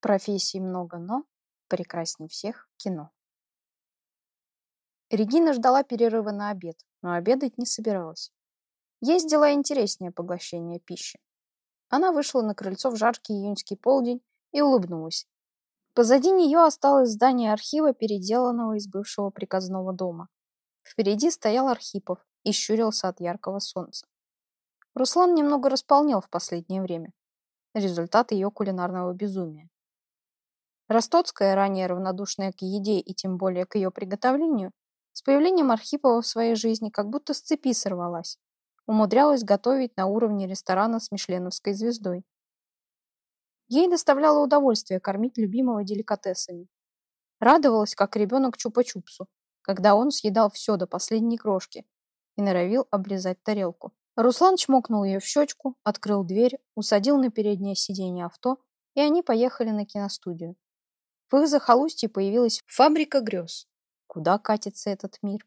Профессий много, но прекрасней всех кино. Регина ждала перерыва на обед, но обедать не собиралась. Есть дела интереснее поглощения пищи. Она вышла на крыльцо в жаркий июньский полдень и улыбнулась. Позади нее осталось здание архива, переделанного из бывшего приказного дома. Впереди стоял Архипов и щурился от яркого солнца. Руслан немного располнел в последнее время. Результат ее кулинарного безумия. Ростоцкая, ранее равнодушная к еде и тем более к ее приготовлению, с появлением Архипова в своей жизни как будто с цепи сорвалась. Умудрялась готовить на уровне ресторана с мишленовской звездой. Ей доставляло удовольствие кормить любимого деликатесами. Радовалась, как ребенок чупа-чупсу, когда он съедал все до последней крошки и норовил облизать тарелку. Руслан чмокнул ее в щечку, открыл дверь, усадил на переднее сиденье авто, и они поехали на киностудию. В их захолустье появилась фабрика грез. Куда катится этот мир?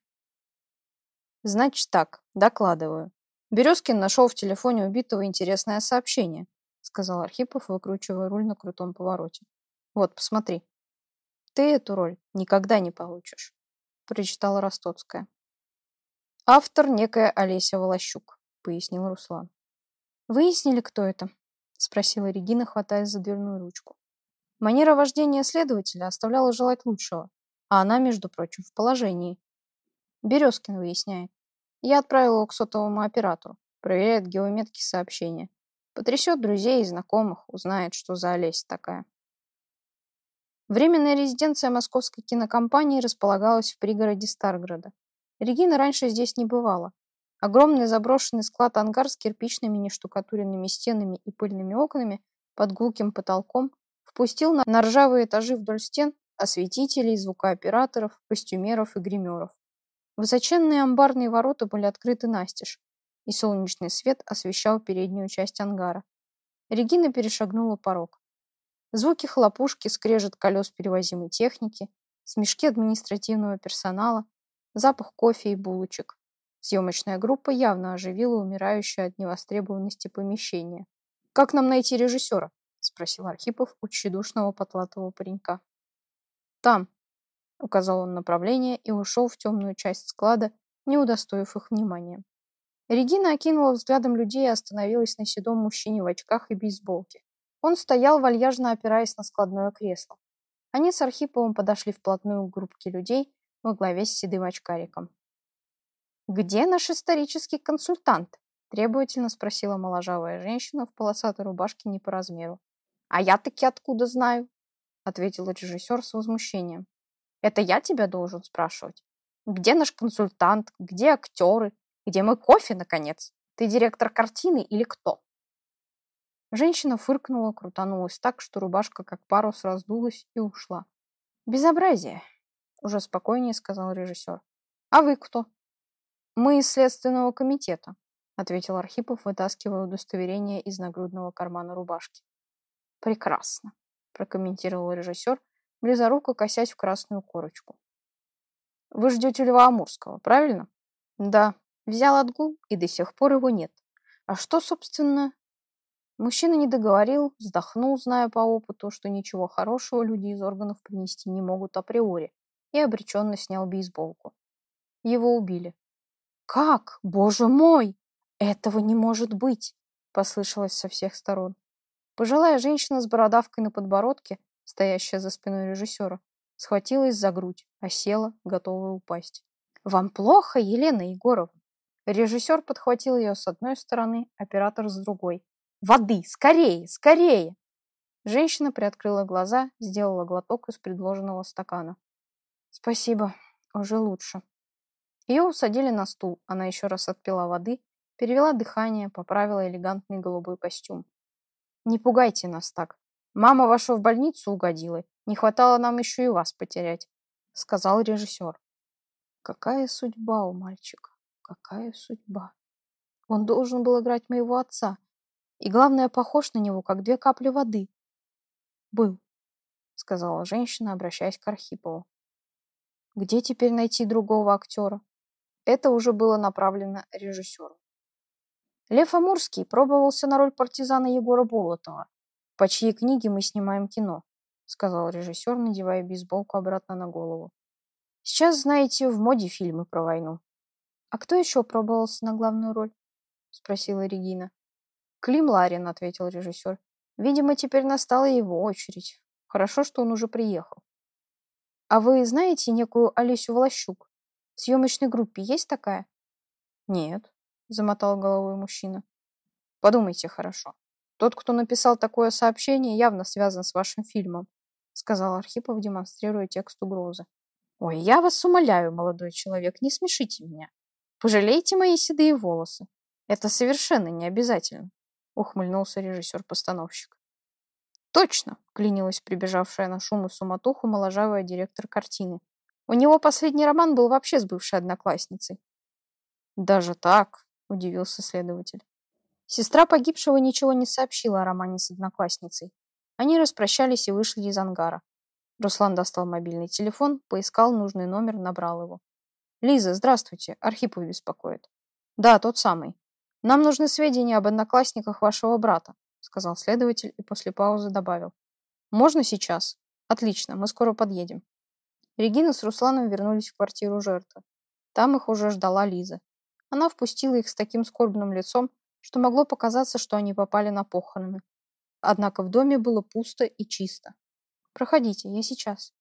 Значит так, докладываю. Березкин нашел в телефоне убитого интересное сообщение, сказал Архипов, выкручивая руль на крутом повороте. Вот, посмотри. Ты эту роль никогда не получишь, прочитала Ростоцкая. Автор некая Олеся Волощук, пояснил Руслан. Выяснили, кто это? спросила Регина, хватаясь за дверную ручку. Манера вождения следователя оставляла желать лучшего, а она, между прочим, в положении. Березкин выясняет. Я отправил его к сотовому оператору. Проверяет геометки сообщения. Потрясет друзей и знакомых, узнает, что за Олеся такая. Временная резиденция московской кинокомпании располагалась в пригороде Старгорода. Регина раньше здесь не бывала. Огромный заброшенный склад-ангар с кирпичными нештукатуренными стенами и пыльными окнами под гулким потолком Впустил на, ржавые этажи вдоль стен осветителей, звукооператоров, костюмеров и гримеров. Высоченные амбарные ворота были открыты настежь, и солнечный свет освещал переднюю часть ангара. Регина перешагнула порог. Звуки хлопушки, скрежет колес перевозимой техники, смешки административного персонала, запах кофе и булочек. Съемочная группа явно оживила умирающее от невостребованности помещение. «Как нам найти режиссера?» Спросил Архипов у тщедушного потлатого паренька. «Там», — указал он направление и ушел в темную часть склада, не удостоив их внимания. Регина окинула взглядом людей и остановилась на седом мужчине в очках и бейсболке. Он стоял, вальяжно опираясь на складное кресло. Они с Архиповым подошли вплотную к группке людей во главе с седым очкариком. «Где наш исторический консультант?» требовательно спросила моложавая женщина в полосатой рубашке не по размеру. «А я таки откуда знаю?» — ответил режиссер с возмущением. «Это я тебя должен спрашивать? Где наш консультант? Где актеры? Где мой кофе, наконец? Ты директор картины или кто?» Женщина фыркнула, крутанулась так, что рубашка как парус раздулась и ушла. «Безобразие!» — уже спокойнее сказал режиссер. «А вы кто?» «Мы из Следственного комитета», — ответил Архипов, вытаскивая удостоверение из нагрудного кармана рубашки. Прекрасно, прокомментировал режиссер, близоруко косясь в красную корочку. Вы ждете Льва Амурского, правильно? Да, взял отгул, и до сих пор его нет. А что, собственно... Мужчина не договорил, вздохнул, зная по опыту, что ничего хорошего люди из органов принести не могут априори, и обреченно снял бейсболку. Его убили. «Как? Боже мой! Этого не может быть!» послышалось со всех сторон. Пожилая женщина с бородавкой на подбородке, стоящая за спиной режиссера, схватилась за грудь, а села, готовая упасть. «Вам плохо, Елена Егоровна?» Режиссер подхватил ее с одной стороны, оператор с другой. «Воды! Скорее! Скорее!» Женщина приоткрыла глаза, сделала глоток из предложенного стакана. «Спасибо, уже лучше». Ее усадили на стул, она еще раз отпила воды, перевела дыхание, поправила элегантный голубой костюм. Не пугайте нас так. Мама ваша в больницу угодила. Не хватало нам еще и вас потерять, сказал режиссер. Какая судьба у мальчика? Какая судьба? Он должен был играть моего отца. И главное, похож на него, как две капли воды. Был, сказала женщина, обращаясь к Архипову. Где теперь найти другого актера? Это уже было направлено режиссеру. Лев Амурский пробовался на роль партизана Егора Болотова, по чьей книге мы снимаем кино. сказал режиссер, надевая бейсболку обратно на голову. Сейчас, знаете, в моде фильмы про войну. А кто еще пробовался на главную роль? Спросила Регина. Клим Ларин, ответил режиссер. Видимо, теперь настала его очередь. Хорошо, что он уже приехал. А вы знаете некую Олесю Волощук? В съемочной группе есть такая? Нет, замотал головой мужчина. Подумайте хорошо. Тот, кто написал такое сообщение, явно связан с вашим фильмом, сказал Архипов, демонстрируя текст угрозы. Ой, я вас умоляю, молодой человек, не смешите меня. Пожалейте мои седые волосы. Это совершенно не обязательно, ухмыльнулся режиссер-постановщик. Точно, вклинилась прибежавшая на шум и суматоху моложавая директор картины. У него последний роман был вообще с бывшей одноклассницей. Даже так, удивился следователь. Сестра погибшего ничего не сообщила о романе с одноклассницей. Они распрощались и вышли из ангара. Руслан достал мобильный телефон, поискал нужный номер, набрал его. «Лиза, здравствуйте. Архипов беспокоит». «Да, тот самый. Нам нужны сведения об одноклассниках вашего брата», сказал следователь и после паузы добавил. «Можно сейчас?» «Отлично, мы скоро подъедем». Регина с Русланом вернулись в квартиру жертвы. Там их уже ждала Лиза. Она впустила их с таким скорбным лицом, что могло показаться, что они попали на похороны. Однако в доме было пусто и чисто. «Проходите, я сейчас».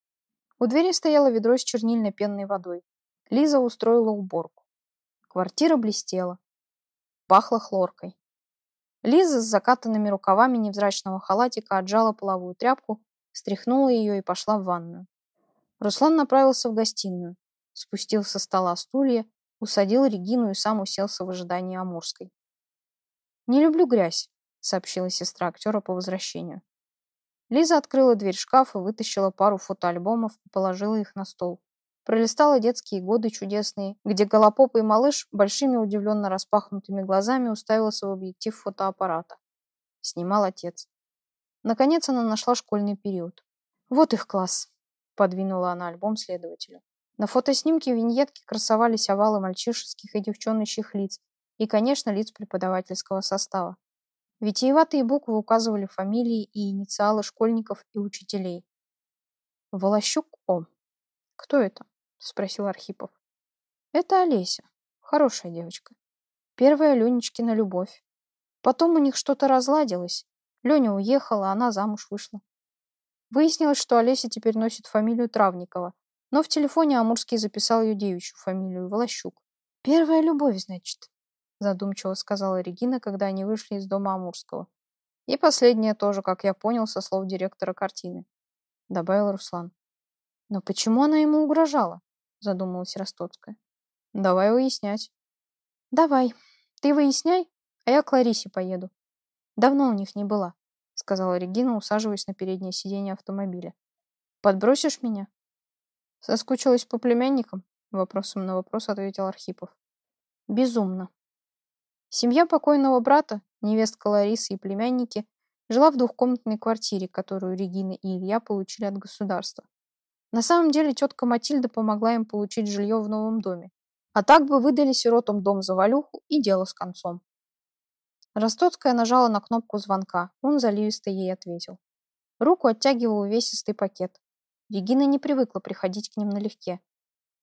У двери стояло ведро с чернильной пенной водой. Лиза устроила уборку. Квартира блестела. Пахло хлоркой. Лиза с закатанными рукавами невзрачного халатика отжала половую тряпку, стряхнула ее и пошла в ванную. Руслан направился в гостиную, спустил со стола стулья, усадил Регину и сам уселся в ожидании Амурской. «Не люблю грязь», — сообщила сестра актера по возвращению. Лиза открыла дверь шкафа, вытащила пару фотоальбомов и положила их на стол. Пролистала детские годы чудесные, где голопопый малыш большими удивленно распахнутыми глазами уставился в объектив фотоаппарата. Снимал отец. Наконец она нашла школьный период. «Вот их класс», — подвинула она альбом следователю. На фотоснимке виньетки красовались овалы мальчишеских и девчоночьих лиц, и, конечно, лиц преподавательского состава. Витиеватые буквы указывали фамилии и инициалы школьников и учителей. Волощук О. «Кто это?» – спросил Архипов. «Это Олеся. Хорошая девочка. Первая Ленечкина любовь. Потом у них что-то разладилось. Леня уехала, она замуж вышла. Выяснилось, что Олеся теперь носит фамилию Травникова, но в телефоне Амурский записал ее девичью фамилию Волощук. Первая любовь, значит задумчиво сказала Регина, когда они вышли из дома Амурского. И последнее тоже, как я понял, со слов директора картины, добавил Руслан. Но почему она ему угрожала? задумалась Ростоцкая. Давай выяснять. Давай. Ты выясняй, а я к Ларисе поеду. Давно у них не была, сказала Регина, усаживаясь на переднее сиденье автомобиля. Подбросишь меня? Соскучилась по племянникам? Вопросом на вопрос ответил Архипов. Безумно, Семья покойного брата, невестка Ларисы и племянники, жила в двухкомнатной квартире, которую Регина и Илья получили от государства. На самом деле тетка Матильда помогла им получить жилье в новом доме. А так бы выдали сиротам дом за валюху и дело с концом. Ростоцкая нажала на кнопку звонка. Он заливисто ей ответил. Руку оттягивал увесистый пакет. Регина не привыкла приходить к ним налегке.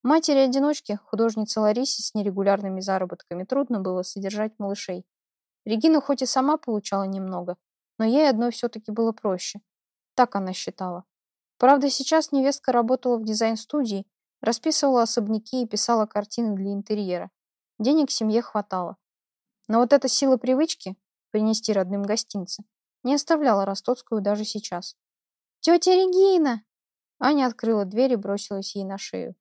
Матери-одиночки, художнице Ларисе с нерегулярными заработками трудно было содержать малышей. Регина хоть и сама получала немного, но ей одной все-таки было проще. Так она считала. Правда, сейчас невестка работала в дизайн-студии, расписывала особняки и писала картины для интерьера. Денег семье хватало. Но вот эта сила привычки принести родным гостинцы не оставляла Ростоцкую даже сейчас. «Тетя Регина!» Аня открыла дверь и бросилась ей на шею.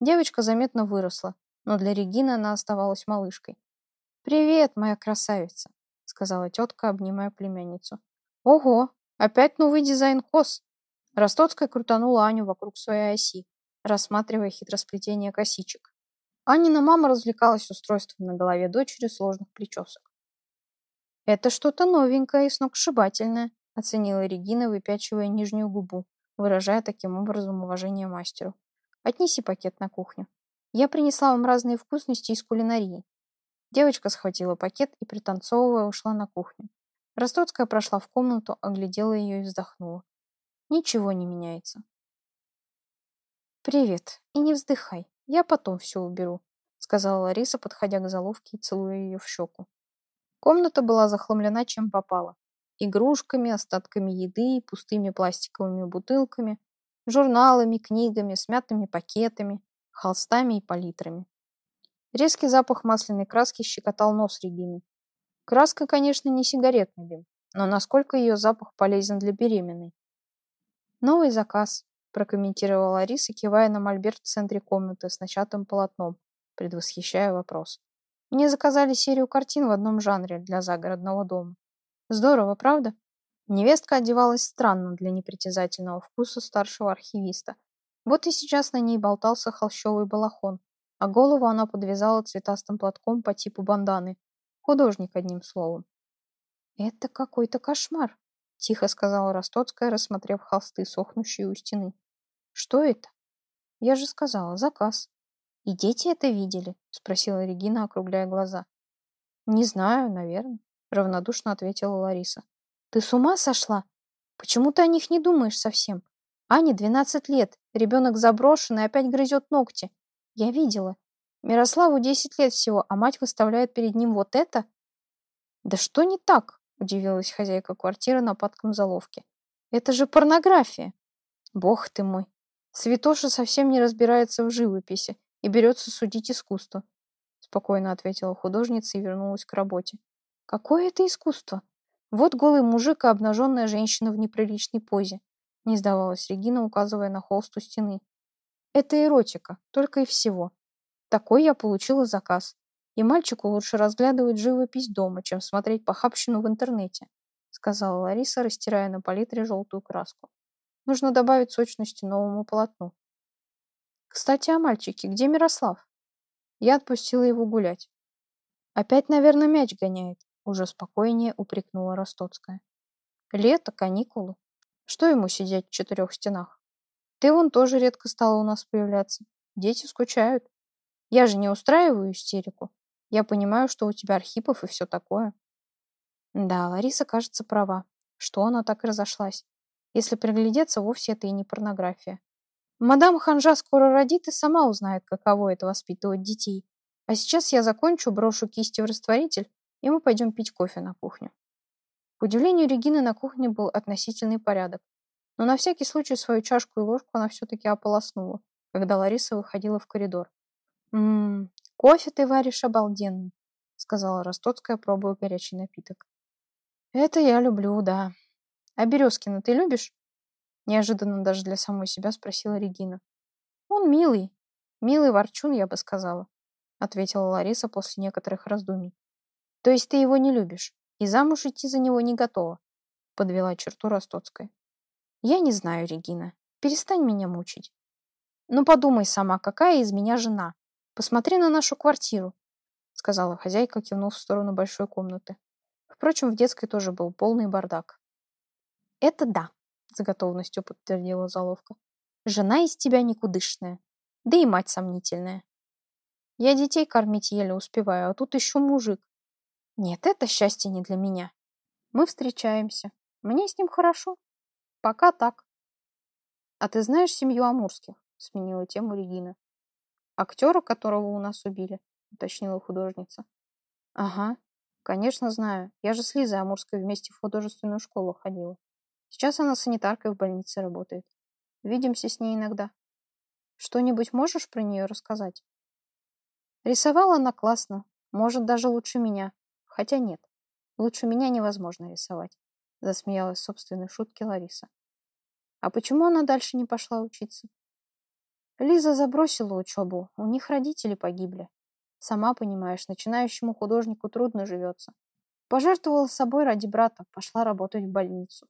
Девочка заметно выросла, но для Регины она оставалась малышкой. «Привет, моя красавица», — сказала тетка, обнимая племянницу. «Ого, опять новый дизайн кос!» Ростоцкая крутанула Аню вокруг своей оси, рассматривая хитросплетение косичек. Анина мама развлекалась устройством на голове дочери сложных причесок. «Это что-то новенькое и сногсшибательное», — оценила Регина, выпячивая нижнюю губу, выражая таким образом уважение мастеру. Отнеси пакет на кухню. Я принесла вам разные вкусности из кулинарии. Девочка схватила пакет и, пританцовывая, ушла на кухню. Ростоцкая прошла в комнату, оглядела ее и вздохнула. Ничего не меняется. «Привет. И не вздыхай. Я потом все уберу», — сказала Лариса, подходя к заловке и целуя ее в щеку. Комната была захламлена чем попало. Игрушками, остатками еды, пустыми пластиковыми бутылками, журналами, книгами, смятыми пакетами, холстами и палитрами. Резкий запах масляной краски щекотал нос Регины. Краска, конечно, не сигаретный дым, но насколько ее запах полезен для беременной. «Новый заказ», – прокомментировала Лариса, кивая на мольберт в центре комнаты с начатым полотном, предвосхищая вопрос. «Мне заказали серию картин в одном жанре для загородного дома. Здорово, правда?» Невестка одевалась странно для непритязательного вкуса старшего архивиста. Вот и сейчас на ней болтался холщовый балахон, а голову она подвязала цветастым платком по типу банданы. Художник, одним словом. «Это какой-то кошмар», — тихо сказала Ростоцкая, рассмотрев холсты, сохнущие у стены. «Что это?» «Я же сказала, заказ». «И дети это видели?» — спросила Регина, округляя глаза. «Не знаю, наверное», — равнодушно ответила Лариса. Ты с ума сошла? Почему ты о них не думаешь совсем? Ане 12 лет, ребенок заброшенный, опять грызет ногти. Я видела. Мирославу 10 лет всего, а мать выставляет перед ним вот это? Да что не так? Удивилась хозяйка квартиры нападком заловки. Это же порнография. Бог ты мой. Святоша совсем не разбирается в живописи и берется судить искусство. Спокойно ответила художница и вернулась к работе. Какое это искусство? Вот голый мужик и обнаженная женщина в неприличной позе. Не сдавалась Регина, указывая на холст у стены. Это эротика, только и всего. Такой я получила заказ. И мальчику лучше разглядывать живопись дома, чем смотреть похабщину в интернете, сказала Лариса, растирая на палитре желтую краску. Нужно добавить сочности новому полотну. Кстати, о мальчике. Где Мирослав? Я отпустила его гулять. Опять, наверное, мяч гоняет. Уже спокойнее упрекнула Ростоцкая. Лето, каникулы. Что ему сидеть в четырех стенах? Ты вон тоже редко стала у нас появляться. Дети скучают. Я же не устраиваю истерику. Я понимаю, что у тебя Архипов и все такое. Да, Лариса, кажется, права. Что она так разошлась? Если приглядеться, вовсе это и не порнография. Мадам Ханжа скоро родит и сама узнает, каково это воспитывать детей. А сейчас я закончу, брошу кисти в растворитель и мы пойдем пить кофе на кухню. К удивлению Регины на кухне был относительный порядок, но на всякий случай свою чашку и ложку она все-таки ополоснула, когда Лариса выходила в коридор. «Ммм, кофе ты варишь обалденный», — сказала Ростоцкая, пробуя горячий напиток. «Это я люблю, да. А Березкина ты любишь?» Неожиданно даже для самой себя спросила Регина. «Он милый. Милый ворчун, я бы сказала», — ответила Лариса после некоторых раздумий. То есть ты его не любишь и замуж идти за него не готова? Подвела черту Ростоцкая. Я не знаю, Регина. Перестань меня мучить. Ну подумай сама, какая из меня жена. Посмотри на нашу квартиру, сказала хозяйка, кивнув в сторону большой комнаты. Впрочем, в детской тоже был полный бардак. Это да, с готовностью подтвердила заловка. Жена из тебя никудышная, да и мать сомнительная. Я детей кормить еле успеваю, а тут еще мужик. Нет, это счастье не для меня. Мы встречаемся. Мне с ним хорошо. Пока так. А ты знаешь семью Амурских? Сменила тему Регина. Актера, которого у нас убили, уточнила художница. Ага, конечно знаю. Я же с Лизой Амурской вместе в художественную школу ходила. Сейчас она санитаркой в больнице работает. Видимся с ней иногда. Что-нибудь можешь про нее рассказать? Рисовала она классно, может, даже лучше меня. Хотя нет, лучше меня невозможно рисовать. Засмеялась собственной шутки Лариса. А почему она дальше не пошла учиться? Лиза забросила учебу, у них родители погибли. Сама понимаешь, начинающему художнику трудно живется. Пожертвовала собой ради брата, пошла работать в больницу.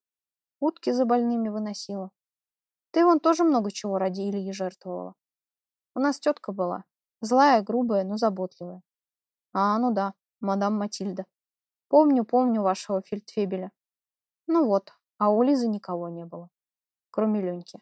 Утки за больными выносила. Ты вон тоже много чего ради Ильи жертвовала. У нас тетка была. Злая, грубая, но заботливая. А, ну да, мадам Матильда. Помню, помню вашего фельдфебеля. Ну вот, а у Лизы никого не было, кроме Леньки.